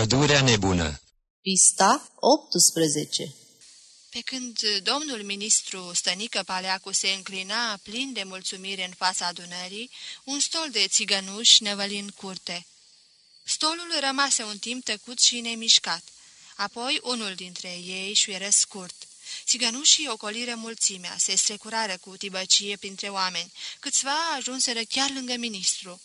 Pădurea nebună Pista 18 Pe când domnul ministru Stănică Paleacu se înclina plin de mulțumire în fața adunării, un stol de țigănuși năvăli în curte. Stolul rămase un timp tăcut și nemișcat. Apoi unul dintre ei șuieră scurt. Țigănușii ocoliră mulțimea, se strecurară cu tibăcie printre oameni. Câțiva ajunseră chiar lângă ministru.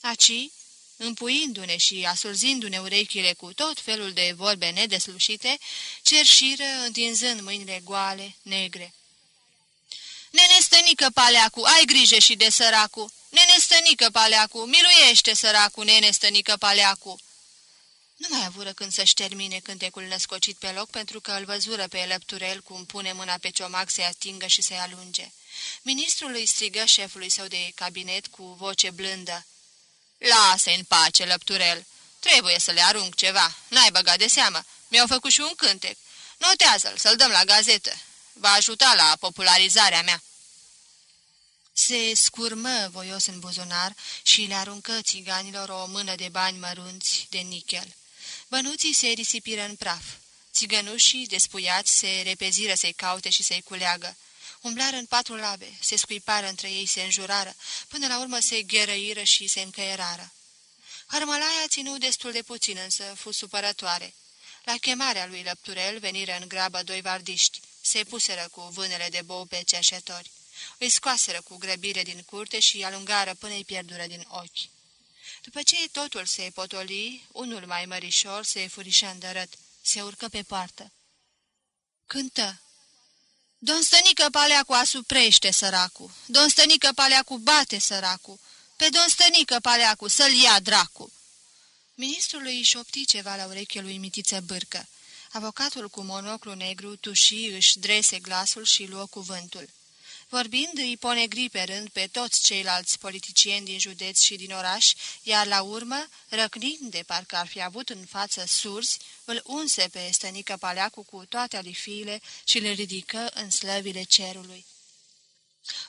Aci, împuindu-ne și asurzindu-ne urechile cu tot felul de vorbe nedeslușite, cerșiră întinzând mâinile goale, negre. Nene stănică, paleacu, ai grijă și de săracu! Nene stănică, paleacu, miluiește săracu, nene stănică, paleacu! Nu mai avură când să-și termine cântecul născocit pe loc, pentru că îl văzură pe Lăpturel cum pune mâna pe ciomac să-i atingă și să-i alunge. Ministrul îi strigă șefului său de cabinet cu voce blândă. Lasă în pace, Lăpturel! Trebuie să le arunc ceva. N-ai băgat de seamă. Mi-au făcut și un cântec. Notează-l, să-l dăm la gazetă. Va ajuta la popularizarea mea." Se scurmă voios în buzunar și le aruncă țiganilor o mână de bani mărunți de nichel. Bănuții se risipiră în praf. Țigănușii, despuiați, se repeziră să-i caute și să-i culeagă. Umblară în patru labe, se scuipară între ei, se înjurară, până la urmă se gherăiră și se încăierară. Hărmălaia ținu destul de puțin, însă fu supărătoare. La chemarea lui Lăpturel veniră în grabă doi vardiști, se puseră cu vânele de bou pe cerșetori. Îi scoaseră cu grăbire din curte și alungară până îi pierdură din ochi. După ce totul se potoli, unul mai mărișor se furișă îndărăt, se urcă pe poartă. Cântă. Don Stănică Paleacu asuprește săracu, Don Stănică Paleacu bate săracu, pe Don Stănică Paleacu să-l ia dracu. Ministrul îi șopti ceva la ureche lui Mitiță Bârcă. Avocatul cu monoclu negru tuși își drese glasul și luă cuvântul. Vorbind, îi ponegri pe rând pe toți ceilalți politicieni din județ și din oraș, iar la urmă, răcnind de parcă ar fi avut în față surzi, îl unse pe stănică Paleacu cu toate alifiile și le ridică în slăvile cerului.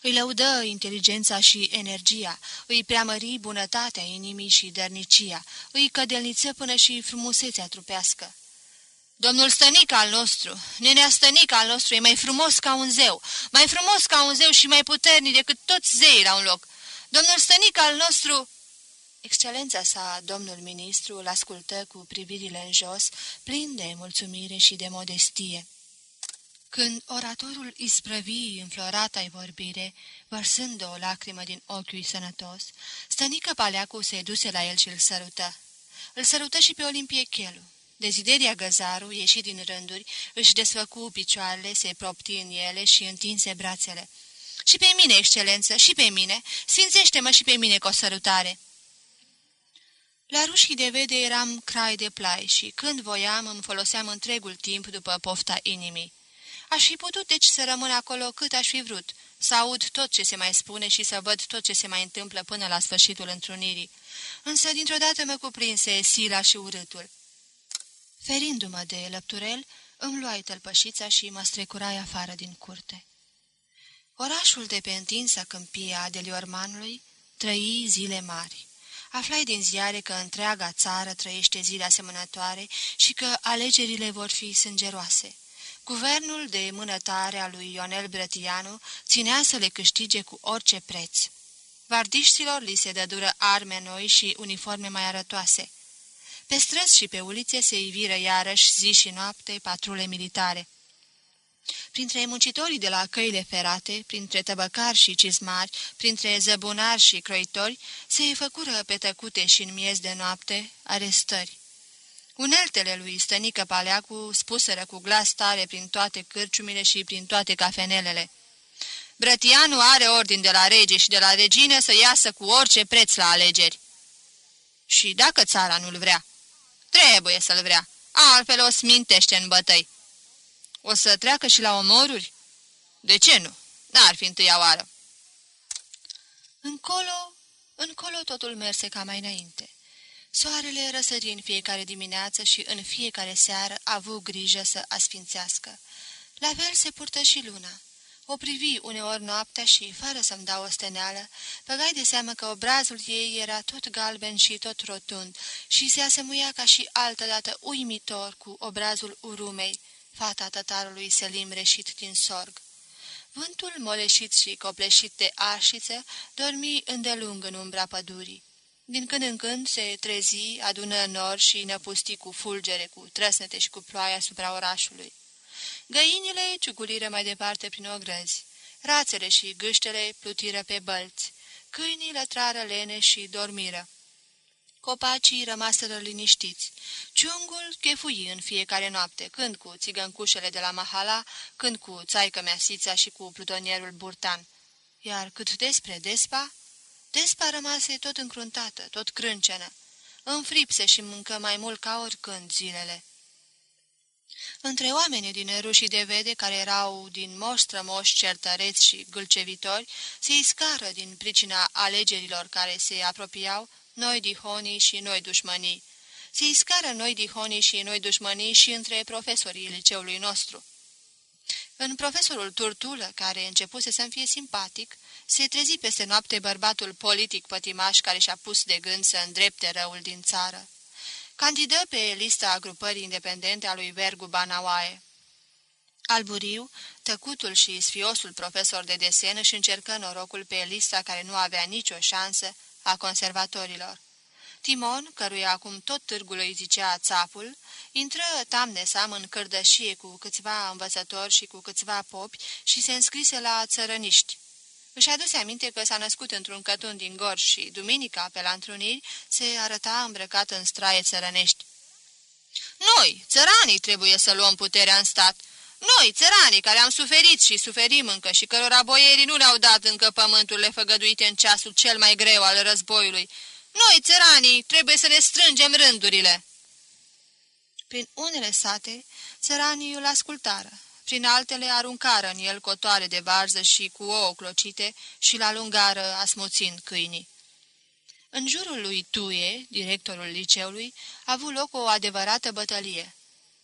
Îi lăudă inteligența și energia, îi preamări bunătatea inimii și dărnicia, îi cădelniță până și frumusețea trupească. Domnul stănic al nostru, nenea stănic al nostru, e mai frumos ca un zeu, mai frumos ca un zeu și mai puternic decât toți zeii la un loc. Domnul stănic al nostru... Excelența sa, domnul ministru, îl ascultă cu privirile în jos, plin de mulțumire și de modestie. Când oratorul isprăvi înflorata-i vorbire, vărsând o lacrimă din ochiul sănătos, stănică Paleacu se duse la el și îl sărută. Îl sărută și pe Olimpie Chelu. Dezideria Găzaru, ieși din rânduri, își desfăcu picioarele, se propti în ele și întinse brațele. Și pe mine, excelență, și pe mine! Sfințește-mă și pe mine cu o sărutare!" La rușii de vede eram crai de plai și când voiam îmi foloseam întregul timp după pofta inimii. Aș fi putut deci să rămân acolo cât aș fi vrut, să aud tot ce se mai spune și să văd tot ce se mai întâmplă până la sfârșitul întrunirii. Însă dintr-o dată mă cuprinse sila și urâtul. Ferindu-mă de lăpturel, îmi luai tălpășița și mă strecurai afară din curte. Orașul de pe întinsa câmpie a Deliormanului trăi zile mari. Aflai din ziare că întreaga țară trăiește zile asemănătoare și că alegerile vor fi sângeroase. Guvernul de mânătare a lui Ionel Brătianu ținea să le câștige cu orice preț. Vardiștilor li se dădură arme noi și uniforme mai arătoase. Pe străzi și pe ulițe se iviră iarăși zi și noapte patrule militare. Printre muncitorii de la căile ferate, printre tăbăcari și cizmari, printre zăbunari și croitori, se făcură pe tăcute și în miez de noapte arestări. Uneltele lui Stănică Paleacu spuseră cu glas tare prin toate cârciumile și prin toate cafenelele. Brătianu are ordin de la rege și de la regină să iasă cu orice preț la alegeri. Și dacă țara nu-l vrea? Trebuie să-l vrea, altfel o smintește în bătăi. O să treacă și la omoruri? De ce nu? N-ar fi întâia oară. Încolo, încolo totul merse ca mai înainte. Soarele răsări în fiecare dimineață și în fiecare seară a avut grijă să asfințească. La fel se purtă și luna. O privi uneori noaptea și, fără să-mi dau o steneală, băgai de seamă că obrazul ei era tot galben și tot rotund și se asemuia ca și altădată uimitor cu obrazul urumei, fata tătarului Selim reșit din sorg. Vântul moleșit și copleșit de arșiță dormi îndelung în umbra pădurii. Din când în când se trezi, adună nor și năpusti cu fulgere, cu trăsnete și cu ploaia asupra orașului. Găinile ciuguliră mai departe prin ogrăzi. Rațele și gâștele plutiră pe bălți. Câinii lătrară lene și dormiră. Copacii rămaseră liniștiți. Ciungul chefui în fiecare noapte, când cu țigăncușele de la Mahala, când cu țaică Sița și cu plutonierul Burtan. Iar cât despre Despa, Despa rămase tot încruntată, tot crâncenă. Înfripse și mâncă mai mult ca oricând zilele. Între oamenii din rușii de vede, care erau din moștră moși certareți și gâlcevitori, se iscară din pricina alegerilor care se apropiau, noi dihonii și noi dușmănii. Se iscară noi dihonii și noi dușmănii și între profesorii liceului nostru. În profesorul Turtulă, care începuse să-mi fie simpatic, se trezi peste noapte bărbatul politic pătimaș care și-a pus de gând să îndrepte răul din țară. Candidă pe lista grupării independente a lui Vergu Banawae. Alburiu, tăcutul și sfiosul profesor de desen își încercă norocul pe lista care nu avea nicio șansă a conservatorilor. Timon, căruia acum tot târgul îi zicea țapul, intră tamnesam în cărdășie cu câțiva învățători și cu câțiva popi și se înscrise la țărăniști. Își aduse aminte că s-a născut într-un cătun din Gorj și, duminica, pe la întruniri, se arăta îmbrăcat în straie țărănești. Noi, țăranii, trebuie să luăm puterea în stat. Noi, țăranii, care am suferit și suferim încă și cărora boierii nu le-au dat încă pământurile făgăduite în ceasul cel mai greu al războiului. Noi, țăranii, trebuie să ne strângem rândurile. Prin unele sate, țăranii îl ascultară prin altele aruncară în el cotoare de varză și cu ouă clocite și la lungară asmuțind câinii. În jurul lui Tuie, directorul liceului, a avut loc o adevărată bătălie.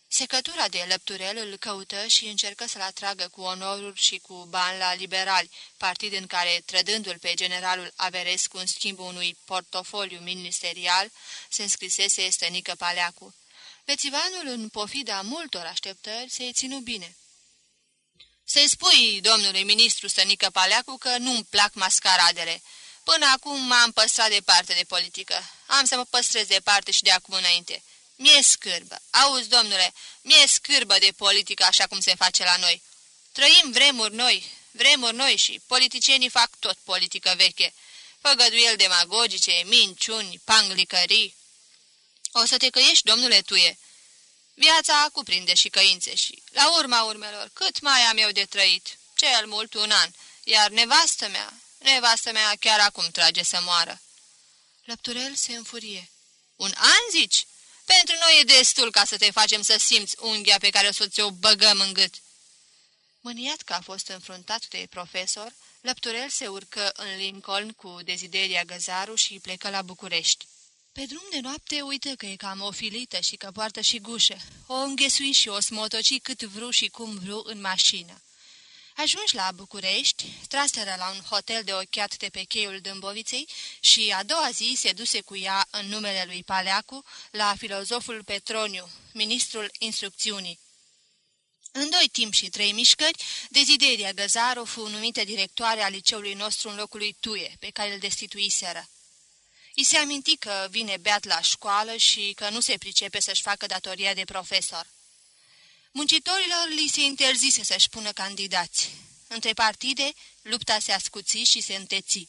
Secătura de lăpturel îl căută și încercă să-l atragă cu onoruri și cu bani la liberali, partid în care, trădându-l pe generalul Averescu în schimbul unui portofoliu ministerial, se înscrisese Stănică Paleacu. Pețivanul, în pofida multor așteptări, se ținu bine. Să-i spui, domnului ministru Stănică Paleacu, că nu-mi plac mascaradele. Până acum m-am păstrat departe de politică. Am să mă păstrez departe și de acum înainte. Mie scârbă. Auzi, domnule, mie scârbă de politică așa cum se face la noi. Trăim vremuri noi, vremuri noi și politicienii fac tot politică veche. Făgăduieli demagogice, minciuni, panglicării. O să te căiești, domnule Tuie, Viața cuprinde și căințe și, la urma urmelor, cât mai am eu de trăit? Cel mult un an, iar nevastă mea, nevastă mea chiar acum trage să moară. Lăpturel se înfurie. Un an, zici? Pentru noi e destul ca să te facem să simți unghia pe care o să ți-o băgăm în gât. Mâniat că a fost înfruntat de profesor, Lăpturel se urcă în Lincoln cu Dezideria Găzaru și plecă la București. Pe drum de noapte uită că e cam ofilită și că poartă și gușă. O înghesui și o smotoci cât vru și cum vru în mașină. Ajunși la București, traseră la un hotel de ochiat de pe cheiul Dâmboviței și a doua zi se duse cu ea în numele lui Paleacu la filozoful Petroniu, ministrul instrucțiunii. În doi timp și trei mișcări, Dezideria Găzaru fu numită directoare a liceului nostru în locul lui Tuie, pe care îl destituiseră. I se aminti că vine beat la școală și că nu se pricepe să-și facă datoria de profesor. Muncitorilor li se interzise să-și pună candidați. Între partide, lupta se ascuți și se înteți.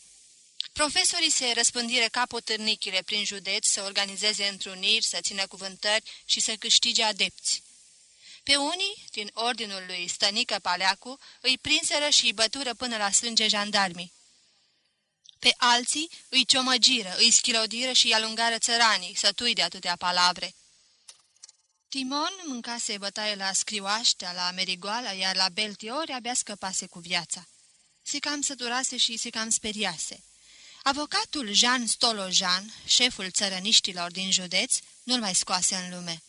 Profesorii se răspândiră ca potârnichile prin județ să organizeze întruniri, să țină cuvântări și să câștige adepți. Pe unii, din ordinul lui Stănică Paleacu, îi prinseră și îi bătură până la sânge jandarmii. Pe alții îi ciomăgiră, îi schilodiră și îi alungară țăranii, sătui de atâtea palavre. Timon mâncase bătaie la scrioaștea, la merigoala, iar la beltiori abia scăpase cu viața. Se cam săturase și se cam speriase. Avocatul Jean Stolojan, șeful țărăniștilor din județ, nu-l mai scoase în lume.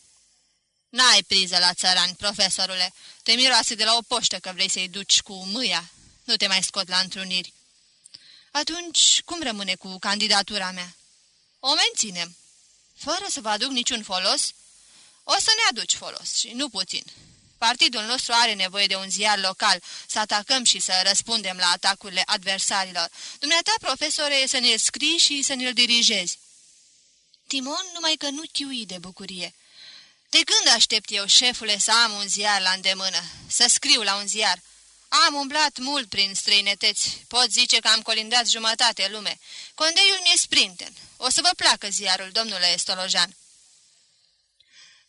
N-ai priză la țărani, profesorule. Te miroase de la o poștă că vrei să-i duci cu mâia. Nu te mai scot la întruniri. Atunci, cum rămâne cu candidatura mea? O menținem. Fără să vă aduc niciun folos? O să ne aduci folos și nu puțin. Partidul nostru are nevoie de un ziar local, să atacăm și să răspundem la atacurile adversarilor. Dumneata, profesore, să ne-l scrii și să ne-l dirigezi. Timon numai că nu chiui de bucurie. De când aștept eu, șefule, să am un ziar la îndemână, să scriu la un ziar? Am umblat mult prin străinătăți, pot zice că am colindat jumătate lume. Condeiul mi-e sprinten. O să vă placă ziarul, domnule Stolojan.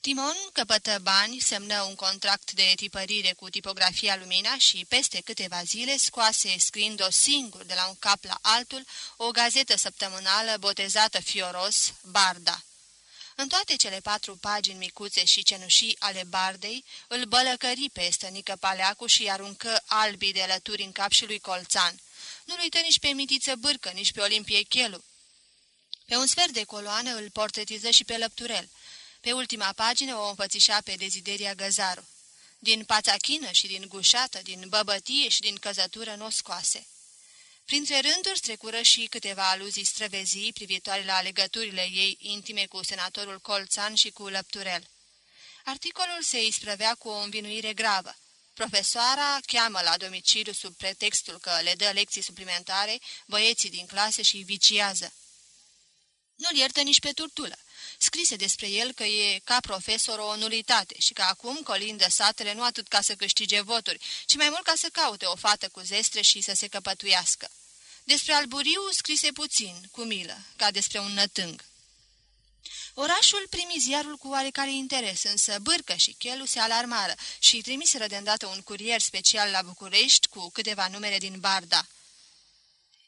Timon căpătă bani, semnă un contract de tipărire cu tipografia Lumina și, peste câteva zile, scoase scriind-o singur de la un cap la altul o gazetă săptămânală botezată fioros Barda. În toate cele patru pagini micuțe și cenușii ale bardei, îl bălăcări pe stănică Paleacu și aruncă albii de lături în cap și lui Colțan. Nu-l uită nici pe Mitiță Bârcă, nici pe Olimpie Chelu. Pe un sfert de coloană îl portretiză și pe Lăpturel. Pe ultima pagină o înfățișa pe Dezideria Găzaru. Din pațachină și din gușată, din băbătie și din căzătură nu o scoase. Printre rânduri trecură și câteva aluzii străvezii privitoare la legăturile ei intime cu senatorul Colțan și cu Lăpturel. Articolul se isprăvea cu o învinuire gravă. Profesoara cheamă la domiciliu sub pretextul că le dă lecții suplimentare băieții din clase și viciază. Nu-l iertă nici pe turtulă. Scrise despre el că e ca profesor o nulitate și că acum colindă satele nu atât ca să câștige voturi, ci mai mult ca să caute o fată cu zestre și să se căpătuiască. Despre Alburiu scrise puțin, cu milă, ca despre un nătâng. Orașul primi ziarul cu oarecare interes, însă Bârcă și Chelu se alarmară și trimiseră de îndată un curier special la București cu câteva numere din Barda.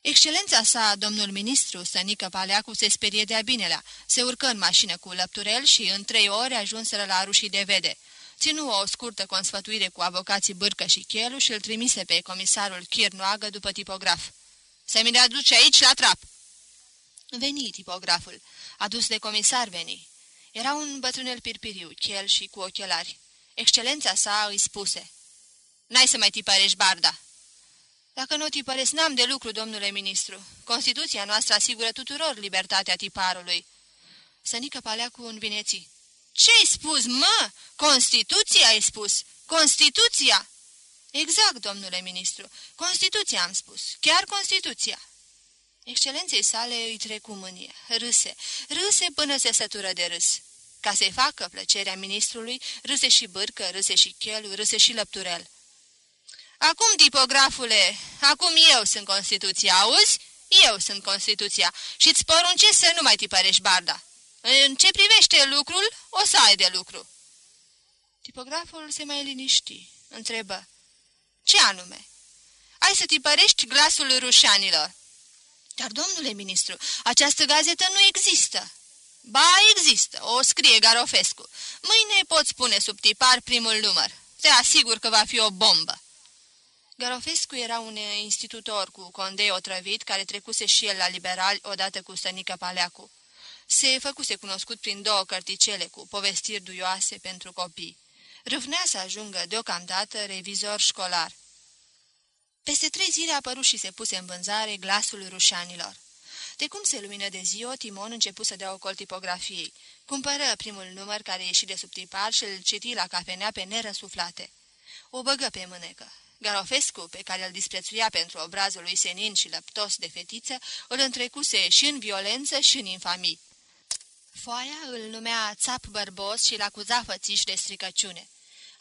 Excelența sa, domnul ministru, Sănică Paleacu, se sperie de-a binelea, se urcă în mașină cu lăpturel și în trei ore ajunseră la rușii de vede. Ținu o scurtă consfătuire cu avocații Bârcă și Chelu și îl trimise pe comisarul Chirnoagă după tipograf. Să mi le aduce aici la trap!" Veni tipograful. Adus de comisar veni. Era un bătrânel pirpiriu, chel și cu ochelari. Excelența sa îi spuse. N-ai să mai tipărești barda." Dacă nu tipăresc, n-am de lucru, domnule ministru. Constituția noastră asigură tuturor libertatea tiparului." Sănică Paleacu în vineții. Ce-ai spus, mă? Constituția ai spus? Constituția!" Exact, domnule ministru. Constituția am spus. Chiar Constituția." Excelenței sale îi trecu mânie. Râse. Râse până se sătură de râs. Ca să-i facă plăcerea ministrului, râse și bârcă, râse și chel, râse și lăpturel. Acum, tipografule, acum eu sunt Constituția, auzi? Eu sunt Constituția și îți poruncesc să nu mai tipărești barda. În ce privește lucrul, o să ai de lucru." Tipograful se mai liniști, întrebă. Ce anume? Ai să tipărești glasul rușanilor." Dar, domnule ministru, această gazetă nu există." Ba, există, o scrie Garofescu. Mâine poți pune sub tipar primul număr. Te asigur că va fi o bombă." Garofescu era un institutor cu condei otrăvit, care trecuse și el la liberali odată cu Stănică Paleacu. Se făcuse cunoscut prin două cărticele cu povestiri duioase pentru copii. Râvnea să ajungă deocamdată revizor școlar. Peste trei zile a apărut și se puse în vânzare glasul rușanilor. De cum se lumină de ziua, Timon începu să dea ocol tipografiei. Cumpără primul număr care ieși de sub tipar și îl citi la cafenea pe nerăsuflate. O băgă pe mânecă. Garofescu, pe care îl disprețuia pentru obrazul lui senin și lăptos de fetiță, îl întrecuse și în violență și în infamii. Foaia îl numea țap bărbos și l-acuza fățiș de stricăciune.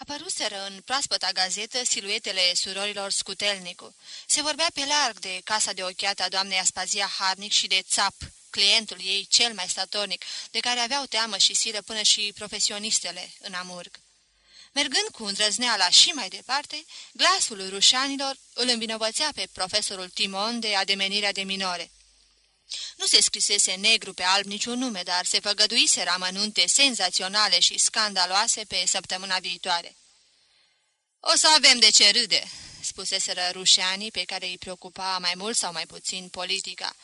Apăruseră în proaspăta gazetă siluetele surorilor Scutelnicu. Se vorbea pe larg de casa de ochiată a doamnei Aspazia Harnic și de țap, clientul ei cel mai statornic, de care aveau teamă și silă până și profesionistele în Amurg. Mergând cu îndrăzneala și mai departe, glasul rușanilor îl învinovățea pe profesorul Timon de ademenirea de minore. Nu se scrisese negru pe alb niciun nume, dar se făgăduise amănunte senzaționale și scandaloase pe săptămâna viitoare. O să avem de ce râde," spuseseră rușeanii pe care îi preocupa mai mult sau mai puțin politica.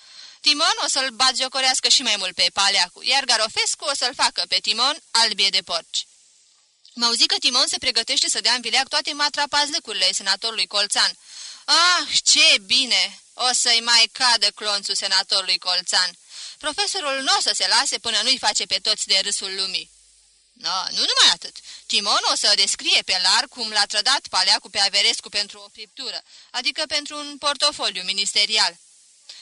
Timon o să-l batjocorească și mai mult pe Paleacu, iar Garofescu o să-l facă pe Timon albie de porci. Mă auzi că Timon se pregătește să dea în vileag toate matrapazlăcurile senatorului Colțan. Ah, ce bine! O să-i mai cadă clonțul senatorului Colțan. Profesorul nu o să se lase până nu-i face pe toți de râsul lumii. No, nu numai atât. Timon o să descrie pe larg cum l-a trădat Paleacu pe Averescu pentru o friptură, adică pentru un portofoliu ministerial.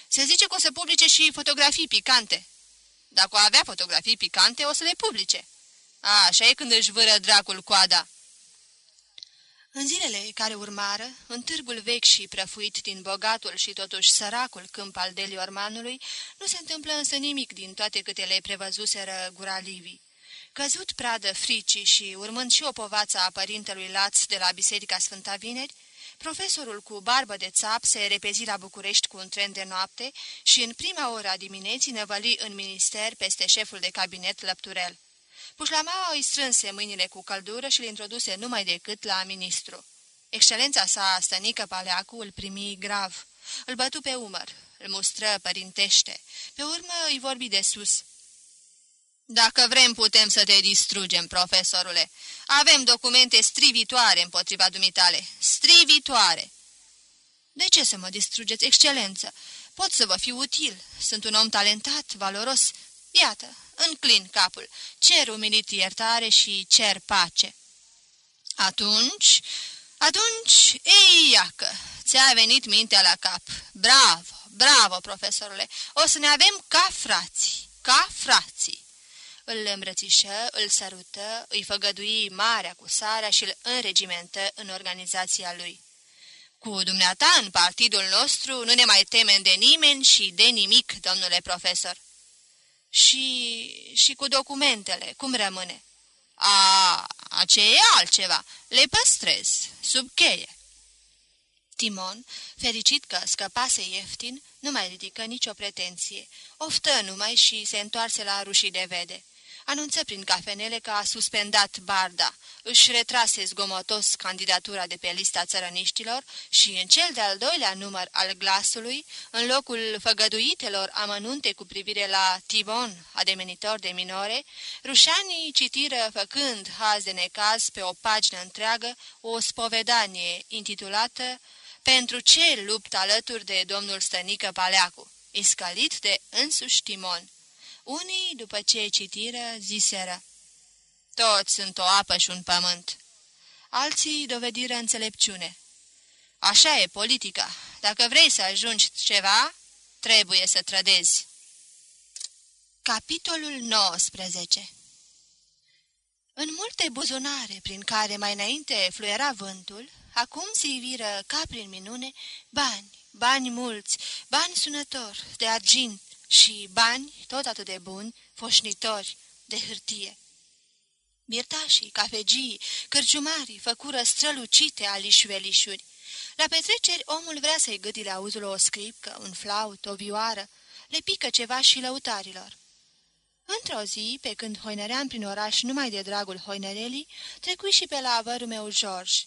Se zice că o să publice și fotografii picante. Dacă o avea fotografii picante, o să le publice. A, așa e când își vâră dracul coada. În zilele care urmară, în târgul vechi și prăfuit din bogatul și totuși săracul câmp al Deliormanului, nu se întâmplă însă nimic din toate câte le prevăzuseră gura Livii. Căzut pradă fricii și urmând și o povață a părintelui Laț de la Biserica Sfânta Vineri, profesorul cu barbă de țap se repezi la București cu un tren de noapte și în prima ora a dimineții năvăli în minister peste șeful de cabinet Lăpturel. Pușlamaua îi strânse mâinile cu căldură și le introduse numai decât la ministru. Excelența sa, stănică Paleacu, îl primi grav. Îl bătu pe umăr, îl mustră părintește. Pe urmă îi vorbi de sus. Dacă vrem, putem să te distrugem, profesorule. Avem documente strivitoare împotriva dumitale. Strivitoare! De ce să mă distrugeți, excelență? Pot să vă fiu util. Sunt un om talentat, valoros. Iată, înclin capul, cer umilit iertare și cer pace. Atunci, atunci, ei, iacă, ți-a venit mintea la cap. Bravo, bravo, profesorule, o să ne avem ca frații, ca frații. Îl îmbrățișă, îl sărută, îi făgădui marea cu sarea și îl înregimentă în organizația lui. Cu dumneata în partidul nostru nu ne mai temem de nimeni și de nimic, domnule profesor. Și, și cu documentele, cum rămâne? A, aceea e altceva. Le păstrez, sub cheie. Timon, fericit că scăpase ieftin, nu mai ridică nicio pretenție. Oftă numai și se întoarse la rușii de vede anunță prin cafenele că a suspendat Barda, își retrase zgomotos candidatura de pe lista țărăniștilor și în cel de-al doilea număr al glasului, în locul făgăduitelor amănunte cu privire la Tibon, ademenitor de minore, rușanii citiră făcând haz de necaz pe o pagină întreagă o spovedanie intitulată Pentru ce luptă alături de domnul Stănică Paleacu, iscalit de însuși Timon. Unii, după ce citiră, ziseră, Toți sunt o apă și un pământ. Alții dovediră înțelepciune. Așa e politica. Dacă vrei să ajungi ceva, trebuie să trădezi. Capitolul 19 În multe buzunare prin care mai înainte fluiera vântul, acum se iviră ca prin minune bani, bani mulți, bani sunători, de argint, și bani tot atât de buni, foșnitori, de hârtie. Birtașii, cafegii, cărciumarii făcură strălucite alișuelișuri. La petreceri omul vrea să-i gâdi la auzul o scripcă, un flaut, o vioară, le pică ceva și lăutarilor. Într-o zi, pe când hoinăream prin oraș numai de dragul hoinărelii, trecui și pe la avărul meu George.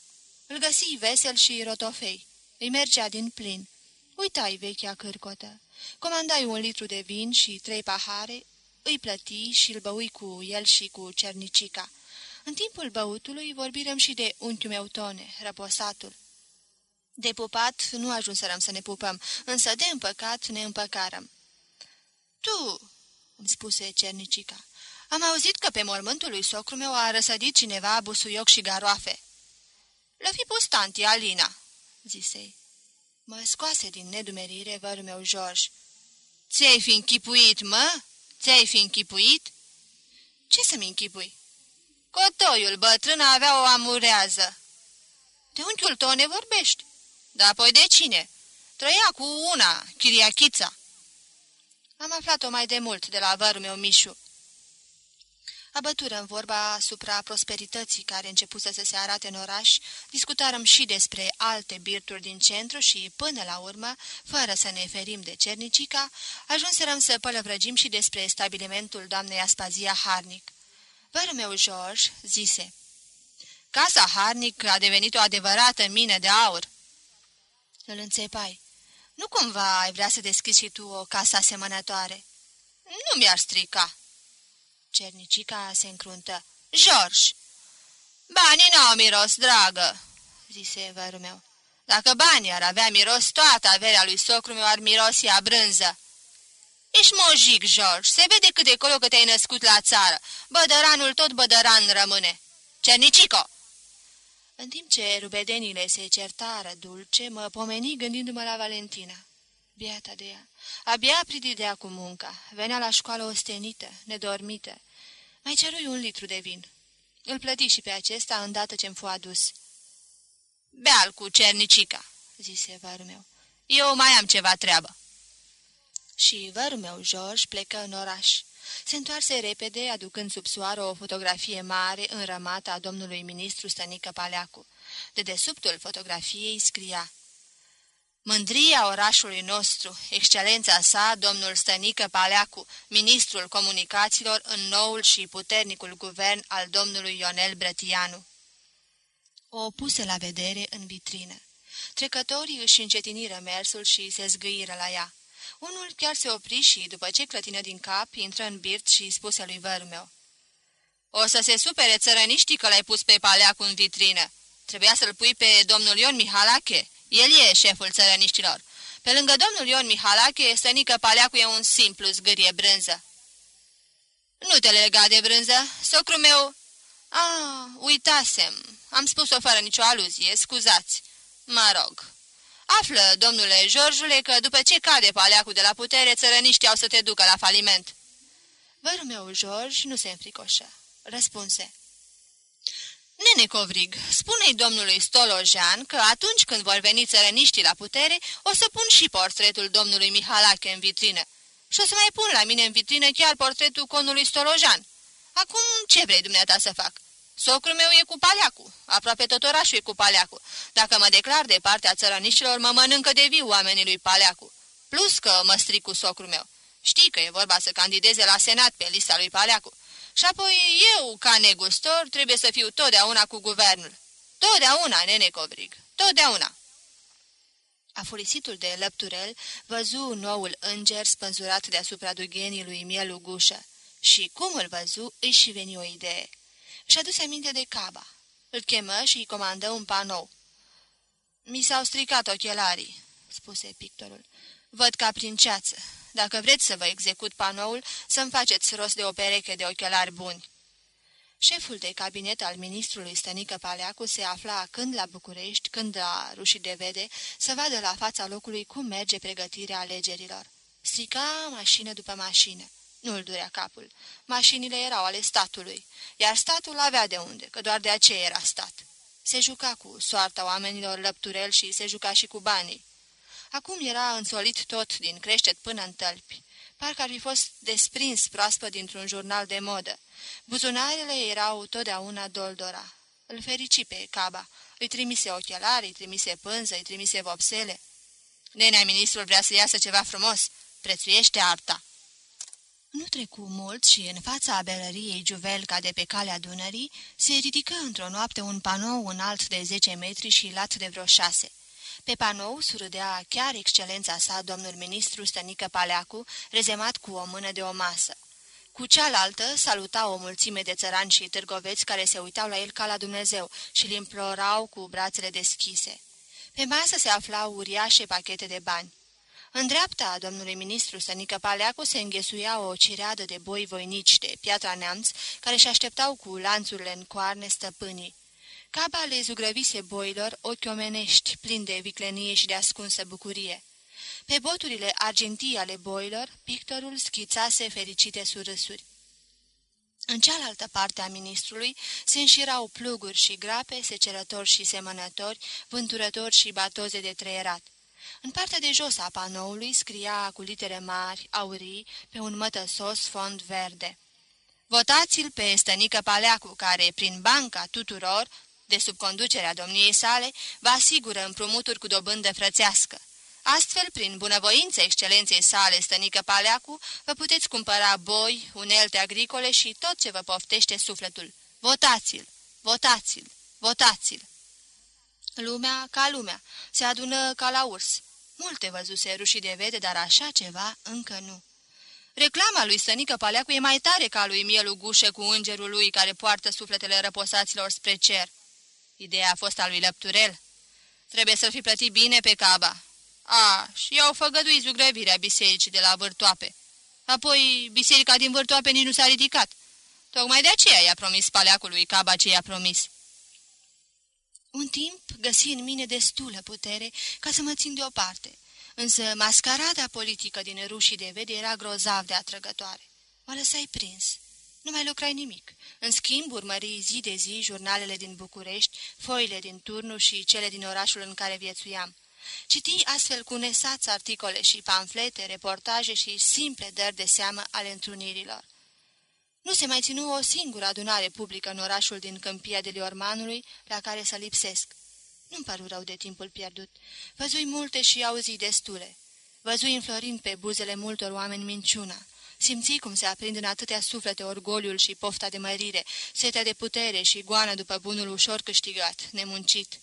Îl găsi vesel și rotofei. Îi mergea din plin. Uitai vechea cârcotă. Comandai un litru de vin și trei pahare, îi plăti și îl băui cu el și cu cernicica. În timpul băutului vorbirăm și de unchiul meu tone, răposatul. De pupat nu ajunserăm să ne pupăm, însă de împăcat ne împăcarăm. Tu, îmi spuse cernicica, am auzit că pe mormântul lui socru meu a răsădit cineva busuioc și garoafe. Le fi pus tanti Alina, zise Mă scoase din nedumerire vărul meu George. Ți-ai fi închipuit, mă? Ți-ai fi închipuit? Ce să-mi închipui? Cotoiul bătrân avea o amurează. De unchiul tău ne vorbești? Da, apoi de cine? Trăia cu una, chiriachița. Am aflat-o mai de mult de la vărul meu Mișu abătură în vorba asupra prosperității care începuse să se arate în oraș, discutarăm și despre alte birturi din centru și, până la urmă, fără să ne ferim de Cernicica, ajunserăm să pălăvrăgim și despre stabilimentul doamnei Aspazia Harnic. Vărul meu, George, zise, Casa Harnic a devenit o adevărată mină de aur." Îl înțepai. Nu cumva ai vrea să deschizi și tu o casă asemănătoare?" Nu mi-ar strica," Cernicica se încruntă. George! Banii n-au miros, dragă!" zise vărul meu. Dacă banii ar avea miros, toată averea lui socru meu ar mirosi a brânză. Ești mojic, George, se vede cât de colo că te-ai născut la țară. Bădăranul tot bădăran rămâne. Cernicico! În timp ce rubedenile se certară dulce, mă pomeni gândindu-mă la Valentina. Biata de ea. Abia prididea cu munca. Venea la școală ostenită, nedormită. Mai cerui un litru de vin. Îl plăti și pe acesta îndată ce-mi fu adus. Beal cu cernicica, zise vărul meu. Eu mai am ceva treabă. Și vărul meu, George, plecă în oraș. Se întoarse repede, aducând sub soară o fotografie mare înrămată a domnului ministru Stănică Paleacu. De desubtul fotografiei scria Mândria orașului nostru, excelența sa, domnul Stănică Paleacu, ministrul comunicațiilor în noul și puternicul guvern al domnului Ionel Brătianu. O puse la vedere în vitrină. Trecătorii își încetiniră mersul și se zgâiră la ea. Unul chiar se opri și, după ce clătină din cap, intră în birt și spuse lui vărul meu. O să se supere țărăniștii că l-ai pus pe Paleacu în vitrină. Trebuia să-l pui pe domnul Ion Mihalache. El e șeful țărăniștilor. Pe lângă domnul Ion Mihalache, stănică Paleacu e un simplu zgârie brânză. Nu te lega de brânză, socru meu... Ah, uitasem. Am spus-o fără nicio aluzie, scuzați. Mă rog. Află, domnule Georgiule, că după ce cade paleacul de la putere, țărăniștii au să te ducă la faliment. Vărul meu, George, nu se înfricoșă. Răspunse. Nene Covrig, spune-i domnului Stolojan că atunci când vor veni țărăniștii la putere, o să pun și portretul domnului Mihalache în vitrină. Și o să mai pun la mine în vitrină chiar portretul conului Stolojan. Acum ce vrei dumneata să fac? Socrul meu e cu paleacu, aproape tot orașul e cu paleacu. Dacă mă declar de partea țărăniștilor, mă mănâncă de viu oamenii lui paleacu. Plus că mă stric cu socrul meu. Știi că e vorba să candideze la senat pe lista lui paleacu. Și apoi eu, ca negustor, trebuie să fiu totdeauna cu guvernul. Totdeauna, nene Covrig, totdeauna. Afurisitul de lăpturel văzu noul înger spânzurat deasupra dughenii lui Mielu Gușă și, cum îl văzu, își și veni o idee și aduse aminte de Caba. Îl chemă și îi comandă un panou. Mi s-au stricat ochelarii," spuse pictorul. Văd ca prin ceață. Dacă vreți să vă execut panoul, să-mi faceți rost de o pereche de ochelari buni." Șeful de cabinet al ministrului Stănică Paleacu se afla când la București, când la rușii de vede, să vadă la fața locului cum merge pregătirea alegerilor. Strica mașină după mașină. Nu-l durea capul. Mașinile erau ale statului, iar statul avea de unde, că doar de aceea era stat. Se juca cu soarta oamenilor lăpturel și se juca și cu banii. Acum era însolit tot din creștet până în tălpi. Parcă ar fi fost desprins proaspăt dintr-un jurnal de modă. Buzunarele erau totdeauna doldora. Îl ferici pe Caba. Îi trimise ochelari, îi trimise pânză, îi trimise vopsele. Nenea ministrul vrea să iasă ceva frumos. Prețuiește arta. Nu trecu mult și în fața abelăriei Juvelca de pe calea Dunării se ridică într-o noapte un panou înalt de 10 metri și lat de vreo șase. Pe panou surâdea chiar excelența sa domnul ministru Stănică Paleacu, rezemat cu o mână de o masă. Cu cealaltă saluta o mulțime de țărani și târgoveți care se uitau la el ca la Dumnezeu și îl implorau cu brațele deschise. Pe masă se aflau uriașe pachete de bani. În dreapta domnului ministru Stănică Paleacu se înghesuia o cireadă de boi voinici de piatra neamț, care își așteptau cu lanțurile în coarne stăpânii. Caba le zugrăvise boilor ochi omenești, plini de viclenie și de ascunsă bucurie. Pe boturile argintii ale boilor, pictorul schițase fericite surâsuri. În cealaltă parte a ministrului se înșirau pluguri și grape, secerători și semănători, vânturători și batoze de treierat. În partea de jos a panoului scria cu litere mari, aurii, pe un mătăsos fond verde. Votați-l pe Stănică Paleacu, care, prin banca tuturor, de sub conducerea domniei sale, vă asigură împrumuturi cu dobândă frățească. Astfel, prin bunăvoință excelenței sale Stănică Paleacu, vă puteți cumpăra boi, unelte agricole și tot ce vă poftește sufletul. Votați-l! Votați-l! Votați-l! Lumea ca lumea, se adună ca la urs. Multe văzuse rușii de vede, dar așa ceva încă nu. Reclama lui Stănică Paleacu e mai tare ca lui Mielu Gușă cu îngerul lui care poartă sufletele răposaților spre cer. Ideea a fost a lui Lăpturel. Trebuie să-l fi plătit bine pe caba. A, și i-au făgăduit zugrăvirea bisericii de la Vârtoape. Apoi, biserica din Vârtoape nici nu s-a ridicat. Tocmai de aceea i-a promis paleacului caba ce i-a promis. Un timp găsi în mine destulă putere ca să mă țin deoparte, însă mascarada politică din rușii de vede era grozav de atrăgătoare. Mă lăsai prins. Nu mai lucrai nimic. În schimb, urmări zi de zi jurnalele din București, foile din turnu și cele din orașul în care viețuiam. Citi astfel cu nesați articole și pamflete, reportaje și simple dări de seamă ale întrunirilor. Nu se mai ținu o singură adunare publică în orașul din Câmpia de Liormanului, la care să lipsesc. Nu-mi păru rău de timpul pierdut. Văzui multe și auzi destule. Văzui înflorind pe buzele multor oameni minciuna. Simți cum se aprind în atâtea suflete orgoliul și pofta de mărire, setea de putere și goană după bunul ușor câștigat, nemuncit.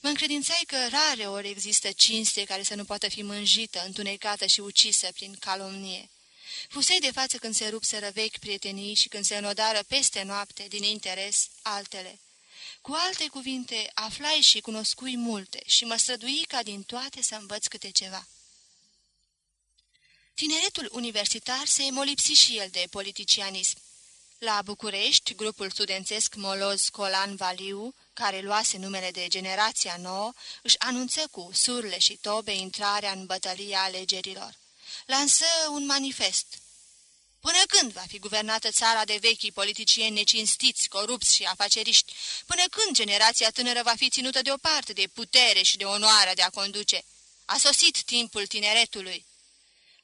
Mă încredințai că rare ori există cinste care să nu poată fi mânjită, întunecată și ucisă prin calomnie. Fusei de față când se rupseră vechi prietenii și când se înodară peste noapte, din interes, altele. Cu alte cuvinte, aflai și cunoscui multe și mă strădui ca din toate să învăț câte ceva. Tineretul universitar se molipsi și el de politicianism. La București, grupul studențesc Moloz Colan Valiu, care luase numele de Generația Nouă, își anunță cu surle și tobe intrarea în bătălia alegerilor. Lansă un manifest. Până când va fi guvernată țara de vechii politicieni necinstiți, corupți și afaceriști? Până când generația tânără va fi ținută deoparte de putere și de onoarea de a conduce? A sosit timpul tineretului.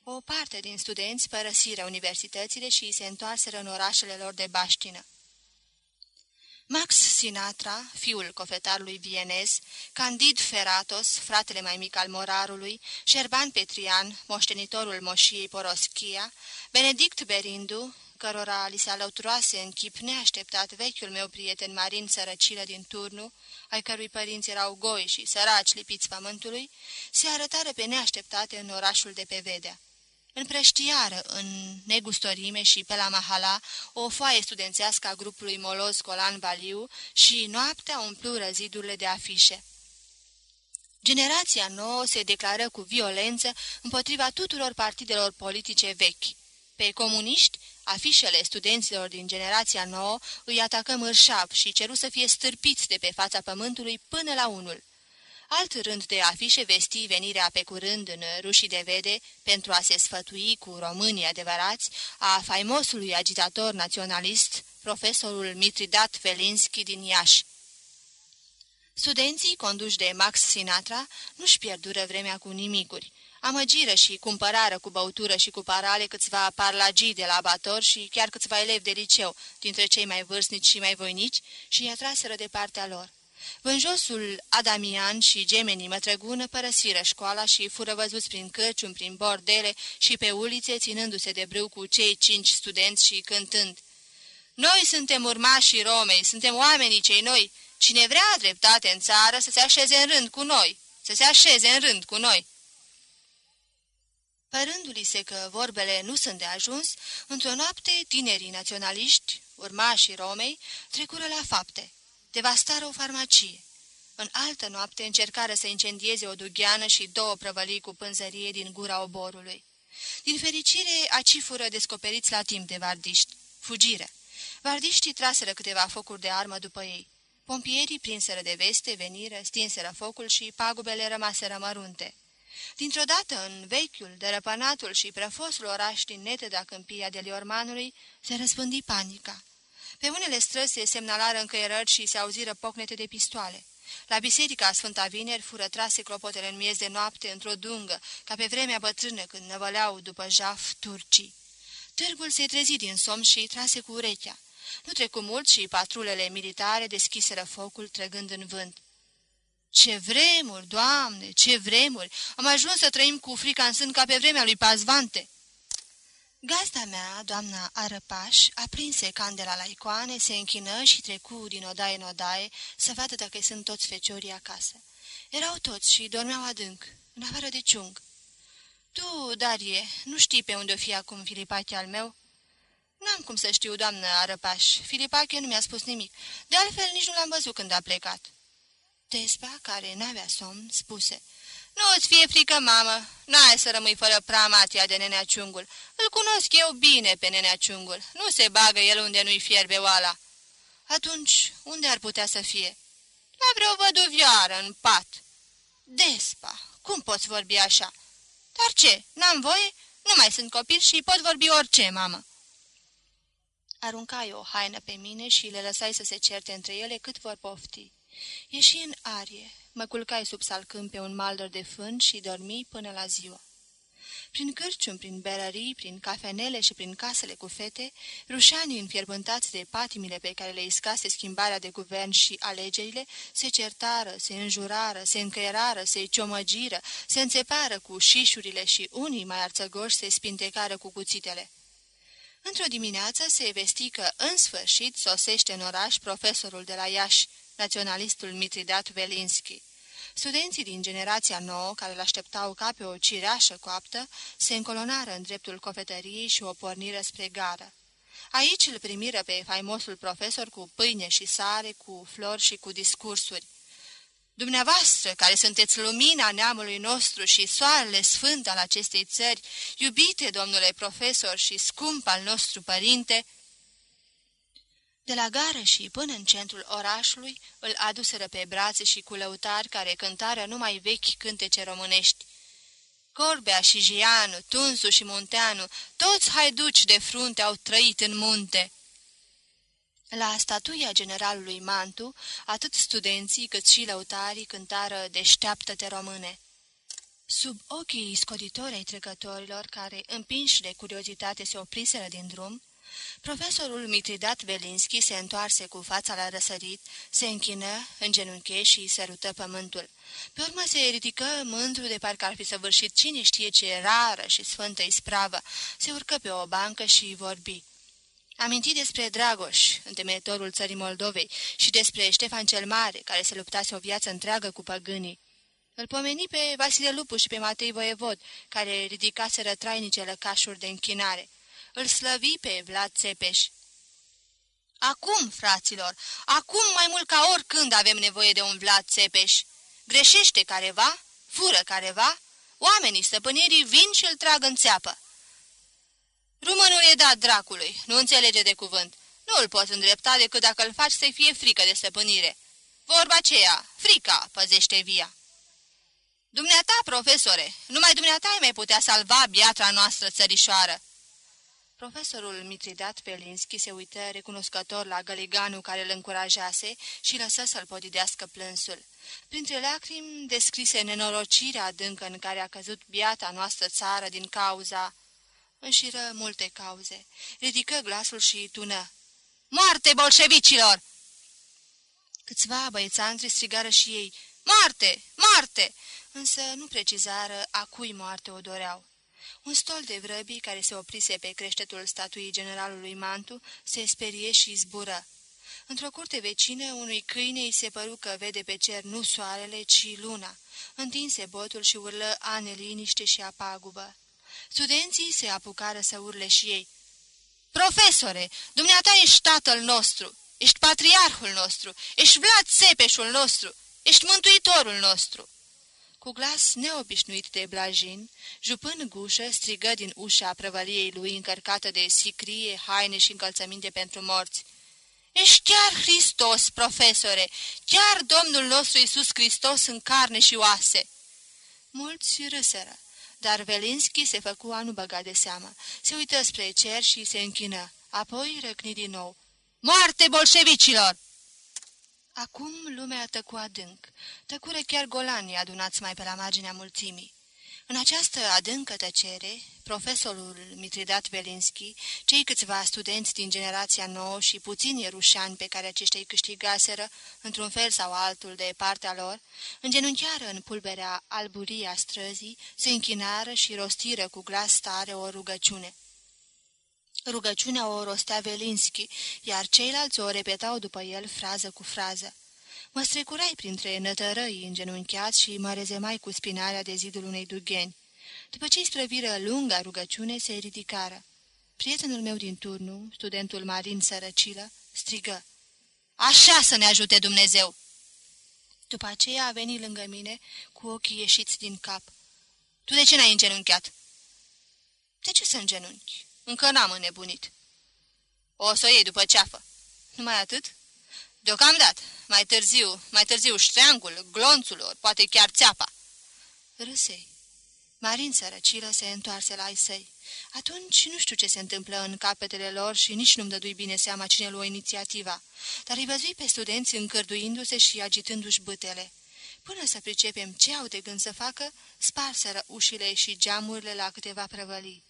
O parte din studenți părăsiră universitățile și se întoarseră în orașele lor de baștină. Max Sinatra, fiul cofetarului vienez, Candid Feratos, fratele mai mic al morarului, Șerban Petrian, moștenitorul moșiei Poroschia, Benedict Berindu, cărora li se alăturase în chip neașteptat vechiul meu prieten Marin Sărăcilă din turnu, ai cărui părinți erau goi și săraci lipiți pământului, se arătară pe neașteptate în orașul de pe Vedea împrăștiară în negustorime și pe la Mahala o foaie studențească a grupului Molos Colan Valiu și noaptea umplură zidurile de afișe. Generația nouă se declară cu violență împotriva tuturor partidelor politice vechi. Pe comuniști, afișele studenților din generația nouă îi atacă mărșav și ceru să fie stârpiți de pe fața pământului până la unul. Alt rând de afișe vesti venirea pe curând în rușii de vede pentru a se sfătui cu românii adevărați a faimosului agitator naționalist, profesorul Mitridat Velinski din Iași. Studenții, conduși de Max Sinatra, nu-și pierdură vremea cu nimicuri. Amăgiră și cumpărară cu băutură și cu parale câțiva parlagii de labator și chiar câțiva elevi de liceu, dintre cei mai vârstnici și mai voinici, și i-a traseră de partea lor. Vânjosul Adamian și gemenii mătrăgună părăsiră școala și fură văzuți prin cărciuni, prin bordele și pe ulițe, ținându-se de brâu cu cei cinci studenți și cântând. Noi suntem urmașii Romei, suntem oamenii cei noi. Cine vrea dreptate în țară să se așeze în rând cu noi, să se așeze în rând cu noi. Părându-li se că vorbele nu sunt de ajuns, într-o noapte tinerii naționaliști, urmașii Romei, trecură la fapte devastară o farmacie. În altă noapte încercară să incendieze o dugheană și două prăvălii cu pânzărie din gura oborului. Din fericire, aci fură descoperiți la timp de vardiști. Fugiră. Vardiștii traseră câteva focuri de armă după ei. Pompierii prinseră de veste, veniră, stinseră focul și pagubele rămaseră mărunte. Dintr-o dată, în vechiul, dărăpănatul și prăfosul oraș din neteda câmpia de Liormanului, se răspândi panica. Pe unele străzi se semnalară încăierări și se auziră pocnete de pistoale. La biserica Sfânta Vineri fură trase clopotele în miez de noapte într-o dungă, ca pe vremea bătrână când năvăleau după jaf turcii. Târgul se trezi din somn și trase cu urechea. Nu trecu mult și patrulele militare deschiseră focul trăgând în vânt. Ce vremuri, Doamne, ce vremuri! Am ajuns să trăim cu frica în sân ca pe vremea lui Pazvante!" Gazda mea, doamna Arăpaș, aprinse candela la icoane, se închină și trecu din odaie în odaie să vadă dacă sunt toți feciorii acasă. Erau toți și dormeau adânc, în afară de ciung. Tu, Darie, nu știi pe unde o fi acum Filipache al meu?" N-am cum să știu, doamnă Arăpaș. Filipache nu mi-a spus nimic. De altfel, nici nu l-am văzut când a plecat." Tespa, care n-avea somn, spuse, Nu-ți fie frică, mamă, n-ai să rămâi fără pramatia de nenea ciungul. Îl cunosc eu bine pe nenea ciungul. Nu se bagă el unde nu-i fierbe oala." Atunci, unde ar putea să fie?" La vreo văduvioară, în pat." Despa, cum poți vorbi așa?" Dar ce, n-am voie? Nu mai sunt copil și pot vorbi orice, mamă." Aruncai o haină pe mine și le lăsai să se certe între ele cât vor pofti. Ieși în arie, mă culcai sub salcâm pe un maldor de fân și dormi până la ziua. Prin cârciumi, prin berării, prin cafenele și prin casele cu fete, rușanii înfierbântați de patimile pe care le iscase schimbarea de guvern și alegerile, se certară, se înjurară, se încăierară, se ciomăgiră, se înțepară cu șișurile și unii mai arțăgoși se spintecară cu cuțitele. Într-o dimineață se vesti că, în sfârșit, sosește în oraș profesorul de la Iași, naționalistul Mitridat Velinski. Studenții din generația nouă, care îl așteptau ca pe o cireașă coaptă, se încolonară în dreptul cofetăriei și o porniră spre gară. Aici îl primiră pe faimosul profesor cu pâine și sare, cu flori și cu discursuri. Dumneavoastră, care sunteți lumina neamului nostru și soarele sfânt al acestei țări, iubite, domnule profesor și scump al nostru părinte, de la gară și până în centrul orașului îl aduseră pe brațe și cu lăutari care cântară numai vechi cântece românești. Corbea și Gianu, Tunsu și Munteanu, toți haiduci de frunte au trăit în munte. La statuia generalului Mantu, atât studenții cât și lăutarii cântară Deșteaptă-te române. Sub ochii scoditori ai trecătorilor, care, împinși de curiozitate, se opriseră din drum, Profesorul Mitridat Velinski se întoarse cu fața la răsărit, se închină, în genunchi și sărută pământul. Pe urmă se ridică mândru de parcă ar fi săvârșit cine știe ce rară și sfântă ispravă. Se urcă pe o bancă și vorbi. Aminti despre Dragoș, întemeitorul țării Moldovei, și despre Ștefan cel Mare, care se luptase o viață întreagă cu păgânii. Îl pomeni pe Vasile Lupu și pe Matei Voievod, care ridicaseră trainice lăcașuri de închinare îl slăvi pe Vlad Țepeș. Acum, fraților, acum mai mult ca oricând avem nevoie de un Vlad Țepeș. Greșește careva? Fură careva? Oamenii stăpânirii vin și îl trag în țeapă. Rumânul e dat dracului, nu înțelege de cuvânt. Nu îl poți îndrepta decât dacă îl faci să fie frică de stăpânire. Vorba aceea, frica păzește via. Dumneata, profesore, numai dumneata ai mai putea salva biatra noastră țărișoară. Profesorul Mitridat Pelinski se uită recunoscător la găliganul care îl încurajase și lăsă să-l podidească plânsul. Printre lacrimi descrise nenorocirea adâncă în care a căzut biata noastră țară din cauza... Înșiră multe cauze. Ridică glasul și tună. Moarte bolșevicilor! Câțiva băiețantri strigară și ei. Moarte! Moarte! Însă nu precizară a cui moarte o doreau. Un stol de vrăbii care se oprise pe creștetul statuii generalului Mantu se sperie și zbură. Într-o curte vecină, unui câine îi se păru că vede pe cer nu soarele, ci luna. Întinse botul și urlă a neliniște și a pagubă. Studenții se apucară să urle și ei. Profesore, dumneata ești tatăl nostru, ești patriarhul nostru, ești Vlad Țepeșul nostru, ești mântuitorul nostru. Cu glas neobișnuit de blajin, jupând gușă, strigă din ușa prăvăliei lui încărcată de sicrie, haine și încălțăminte pentru morți. Ești chiar Hristos, profesore, chiar Domnul nostru Iisus Hristos în carne și oase!" Mulți râsără, dar Velinski se făcu a nu băga de seamă. Se uită spre cer și se închină, apoi răcni din nou. Moarte bolșevicilor! Acum lumea tăcu adânc. Tăcură chiar golanii adunați mai pe la marginea mulțimii. În această adâncă tăcere, profesorul Mitridat Belinski, cei câțiva studenți din generația nouă și puțini rușani pe care aceștia îi câștigaseră, într-un fel sau altul de partea lor, îngenunchiară în pulberea alburii a străzii, se închinară și rostiră cu glas tare o rugăciune. Rugăciunea o rostea Velinski, iar ceilalți o repetau după el frază cu frază. Mă strecurai printre nătărăi îngenunchiați și mă rezemai cu spinarea de zidul unei dugheni. După ce străviră lunga rugăciune, se ridicară. Prietenul meu din turnu, studentul Marin Sărăcilă, strigă. Așa să ne ajute Dumnezeu! După aceea a venit lângă mine, cu ochii ieșiți din cap. Tu de ce n-ai îngenunchiat?" De ce să îngenunchi? Încă n-am înnebunit." O să o iei după ceafă." Numai atât?" Deocamdată. Mai târziu, mai târziu ștreangul, glonțul, ori poate chiar țeapa." Râsei. Marin sărăcilă se întoarse la ai săi. Atunci nu știu ce se întâmplă în capetele lor și nici nu-mi dădui bine seama cine luă inițiativa, dar îi văzui pe studenți încărduindu-se și agitându-și bâtele. Până să pricepem ce au de gând să facă, sparseră ușile și geamurile la câteva prăvălii.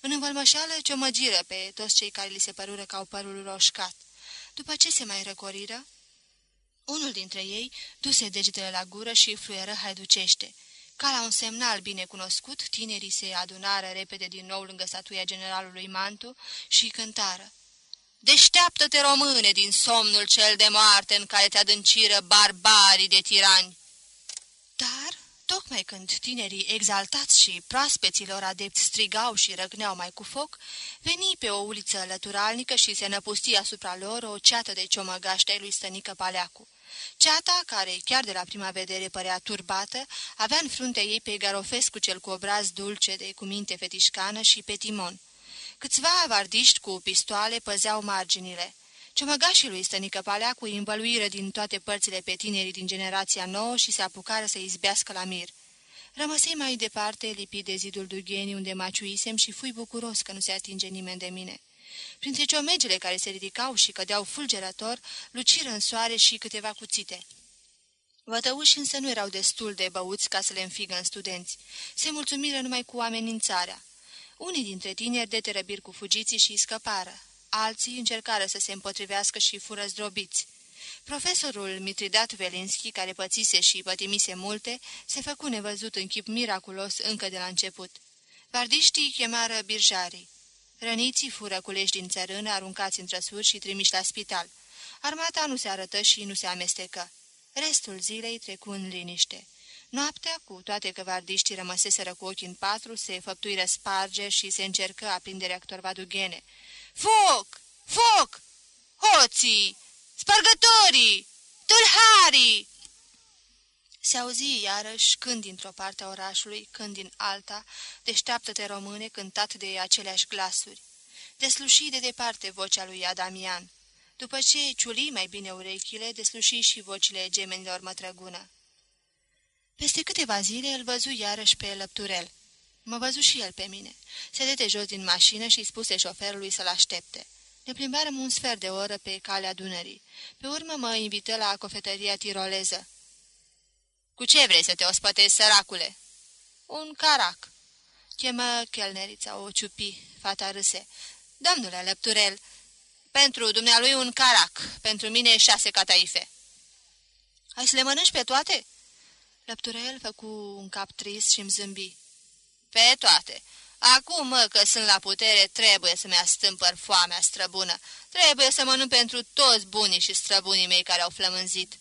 În învălmășală ciomăgiră pe toți cei care li se părură ca au părul roșcat. După ce se mai răcoriră, unul dintre ei duse degetele la gură și fluieră haiducește. Ca la un semnal bine cunoscut, tinerii se adunară repede din nou lângă statuia generalului Mantu și cântară. Deșteaptă-te, române, din somnul cel de moarte în care te adânciră barbarii de tirani! Dar, tocmai când tinerii exaltați și proaspeților adepți strigau și răgneau mai cu foc, veni pe o uliță lăturalnică și se năpustia asupra lor o ceată de ciomăgaște lui Stănică Paleacu. Ceata, care chiar de la prima vedere părea turbată, avea în fruntea ei pe Garofescu cel cu obraz dulce de cuminte fetișcană și pe Timon. Câțiva avardiști cu pistoale păzeau marginile. Ciomăgașii lui Stănică Paleacu îi învăluiră din toate părțile pe tinerii din generația nouă și se apucară să izbească la mir. Rămăsei mai departe, lipit de zidul Dugheni, unde maciuisem și fui bucuros că nu se atinge nimeni de mine. Printre ciomegele care se ridicau și cădeau fulgerător, luciră în soare și câteva cuțite. Vătăuși însă nu erau destul de băuți ca să le înfigă în studenți. Se mulțumiră numai cu amenințarea. Unii dintre tineri de răbiri cu fugiții și scăpară. Alții încercară să se împotrivească și fură zdrobiți. Profesorul Mitridat Velinski, care pățise și pătimise multe, se făcu nevăzut în chip miraculos încă de la început. Vardiștii chemară birjarii. Răniții fură culeși din țărână, aruncați în trăsuri și trimiși la spital. Armata nu se arătă și nu se amestecă. Restul zilei trecu în liniște. Noaptea, cu toate că vardiștii rămăseseră cu ochii în patru, se făptuiră sparge și se încercă aprinderea câtorva dughene. Foc! Foc! Hoții! Spărgătorii! Tulharii! Se auzi iarăși când dintr-o parte a orașului, când din alta, deșteaptă-te române cântat de aceleași glasuri. Desluși de departe vocea lui Adamian. După ce ciuli mai bine urechile, desluși și vocile gemenilor mătrăgună. Peste câteva zile îl văzu iarăși pe lăpturel. Mă văzu și el pe mine. Se dete jos din mașină și spuse șoferului să-l aștepte. Ne plimbarăm un sfert de oră pe calea Dunării. Pe urmă mă invită la cofetăria tiroleză. Cu ce vrei să te ospătezi, săracule?" Un carac." Chemă chelnerița o ciupi, fata râse. Domnule Lăpturel, pentru dumnealui un carac, pentru mine șase cataife." Ai să le mănânci pe toate?" Lăpturel făcu un cap trist și-mi zâmbi. Pe toate. Acum, mă, că sunt la putere, trebuie să-mi astâmpăr foamea străbună. Trebuie să mănânc pentru toți bunii și străbunii mei care au flămânzit."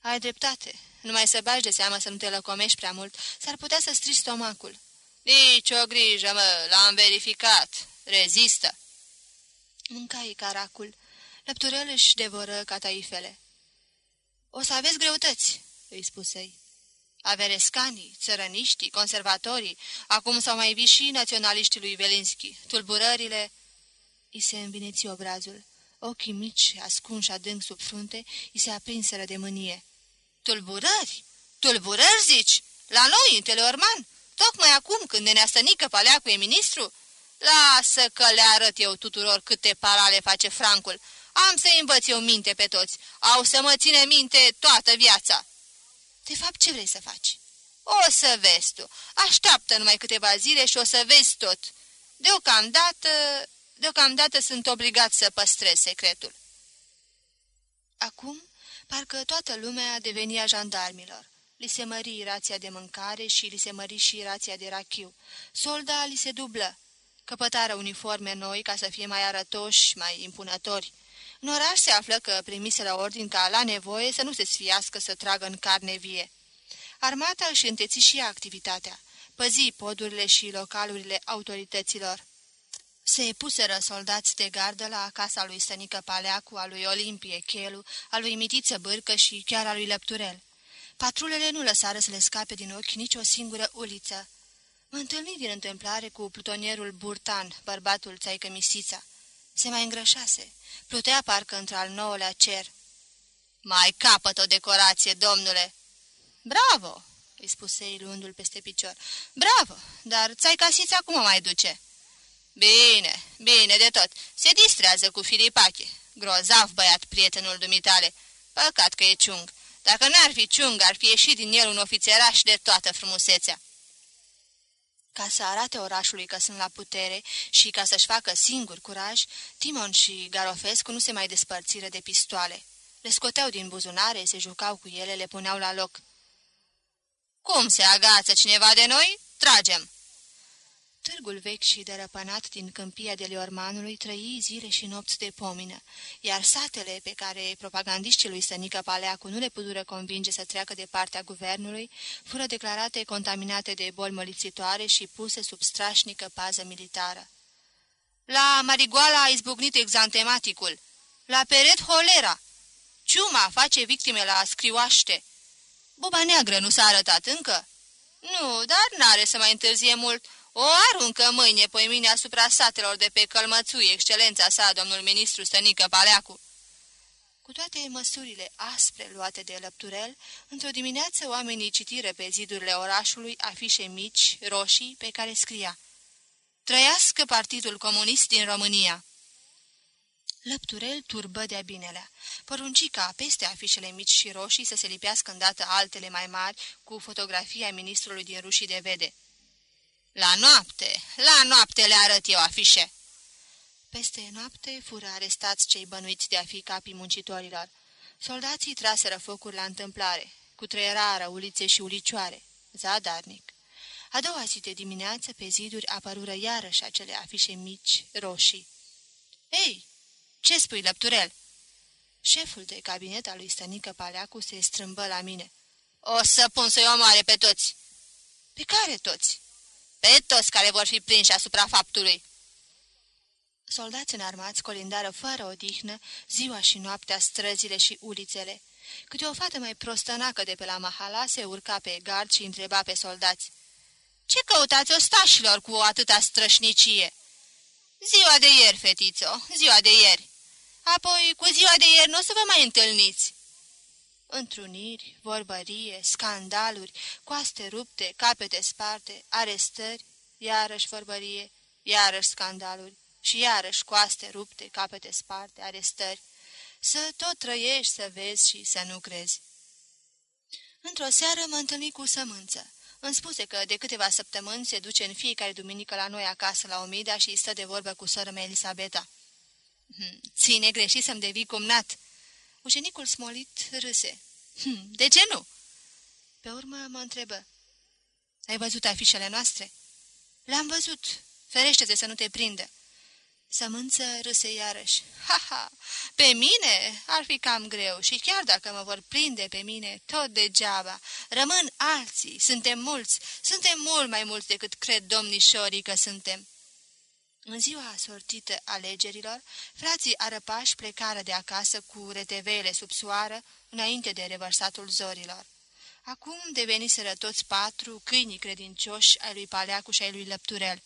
Ai dreptate. Numai să bagi de seamă să nu te lăcomești prea mult, s-ar putea să strici stomacul." Nici o grijă, mă, l-am verificat. Rezistă." Mâncai caracul. Lăpturel își devoră cataifele. O să aveți greutăți," îi spusei. Averescanii, țărăniștii, conservatorii, acum s-au mai vii și naționaliștii lui Velinski, tulburările... I se învineți obrazul. Ochii mici, ascunși adânc sub frunte, i se aprinseră de mânie. Tulburări? Tulburări, zici? La noi, în Teleorman? Tocmai acum, când ne stănică Paleacu e ministru? Lasă că le arăt eu tuturor câte parale face Francul. Am să-i învăț eu minte pe toți. Au să mă ține minte toată viața. De fapt, ce vrei să faci? O să vezi tu. Așteaptă numai câteva zile și o să vezi tot. Deocamdată, deocamdată sunt obligat să păstrez secretul. Acum, parcă toată lumea devenia jandarmilor. Li se mări rația de mâncare și li se mări și rația de rachiu. Solda li se dublă. Căpătară uniforme noi ca să fie mai arătoși, mai impunători. În oraș se află că primise la ordin ca la nevoie să nu se sfiască să tragă în carne vie. Armata își înteți și activitatea, păzi podurile și localurile autorităților. Se puseră soldați de gardă la casa lui Stănică Paleacu, a lui Olimpie Chelu, a lui Mitiță Bârcă și chiar a lui Lăpturel. Patrulele nu lăsară să le scape din ochi nici o singură uliță. Mă întâlni din întâmplare cu plutonierul Burtan, bărbatul țaică Misița. Se mai îngrășase. Plutea parcă într-al nouălea cer. Mai capăt o decorație, domnule!" Bravo!" îi spuse ei luându-l peste picior. Bravo! Dar țaica Sița cum o mai duce?" Bine, bine de tot. Se distrează cu Filipache. Grozav băiat prietenul dumitale. Păcat că e ciung. Dacă n-ar fi ciung, ar fi ieșit din el un ofițeraș de toată frumusețea. Ca să arate orașului că sunt la putere și ca să-și facă singur curaj, Timon și Garofescu nu se mai despărțiră de pistoale. Le scoteau din buzunare, se jucau cu ele, le puneau la loc. Cum se agață cineva de noi? Tragem!" Târgul vechi și derăpănat din câmpia de Liormanului trăi zile și nopți de pomină, iar satele pe care propagandiștii lui Sănică Paleacu nu le putură convinge să treacă de partea guvernului, fură declarate contaminate de boli mălițitoare și puse sub strașnică pază militară. La Marigoala a izbucnit exantematicul, la Peret holera, Ciuma face victime la scrioaște. Buba neagră nu s-a arătat încă? Nu, dar n-are să mai întârzie mult, o aruncă mâine pe mine asupra satelor de pe Călmățui, excelența sa, domnul ministru Stănică Paleacu. Cu toate măsurile aspre luate de lăpturel, într-o dimineață oamenii citiră pe zidurile orașului afișe mici, roșii, pe care scria Trăiască Partidul Comunist din România! Lăpturel turbă de-a binelea. Porunci ca peste afișele mici și roșii să se lipească îndată altele mai mari cu fotografia ministrului din rușii de vede. La noapte, la noapte le arăt eu afișe!" Peste noapte fură arestați cei bănuiți de a fi capii muncitorilor. Soldații traseră focuri la întâmplare, cu trăierară ulițe și ulicioare, zadarnic. A doua zi de dimineață, pe ziduri, apărură iarăși acele afișe mici, roșii. Ei, ce spui, lăpturel?" Șeful de cabinet al lui Stănică Paleacu se strâmbă la mine. O să pun să-i omoare pe toți." Pe care toți?" Pe toți care vor fi prinși asupra faptului." Soldați înarmați colindară fără odihnă, ziua și noaptea, străzile și ulițele. Câte o fată mai prostănacă de pe la Mahala se urca pe gard și întreba pe soldați. Ce căutați ostașilor cu o atâta strășnicie?" Ziua de ieri, fetițo, ziua de ieri. Apoi, cu ziua de ieri nu o să vă mai întâlniți." Întruniri, vorbărie, scandaluri, coaste rupte, capete sparte, arestări, iarăși vorbărie, iarăși scandaluri și iarăși coaste rupte, capete sparte, arestări. Să tot trăiești, să vezi și să nu crezi. Într-o seară mă întâlni cu sămânță. Îmi spuse că de câteva săptămâni se duce în fiecare duminică la noi acasă la Omida și stă de vorbă cu sora mea Elisabeta. Hm, ține greșit să-mi devii cumnat. Ucenicul smolit râse. Hm, de ce nu? Pe urmă mă întrebă. Ai văzut afișele noastre? Le-am văzut. Ferește-te să nu te prindă. Sămânță râse iarăși. Ha-ha! Pe mine ar fi cam greu și chiar dacă mă vor prinde pe mine, tot degeaba. Rămân alții, suntem mulți, suntem mult mai mulți decât cred domnișorii că suntem. În ziua sortită alegerilor, frații arăpași plecară de acasă cu retevele sub soară înainte de revărsatul zorilor. Acum deveniseră toți patru câinii credincioși ai lui Paleacu și ai lui Lăpturel.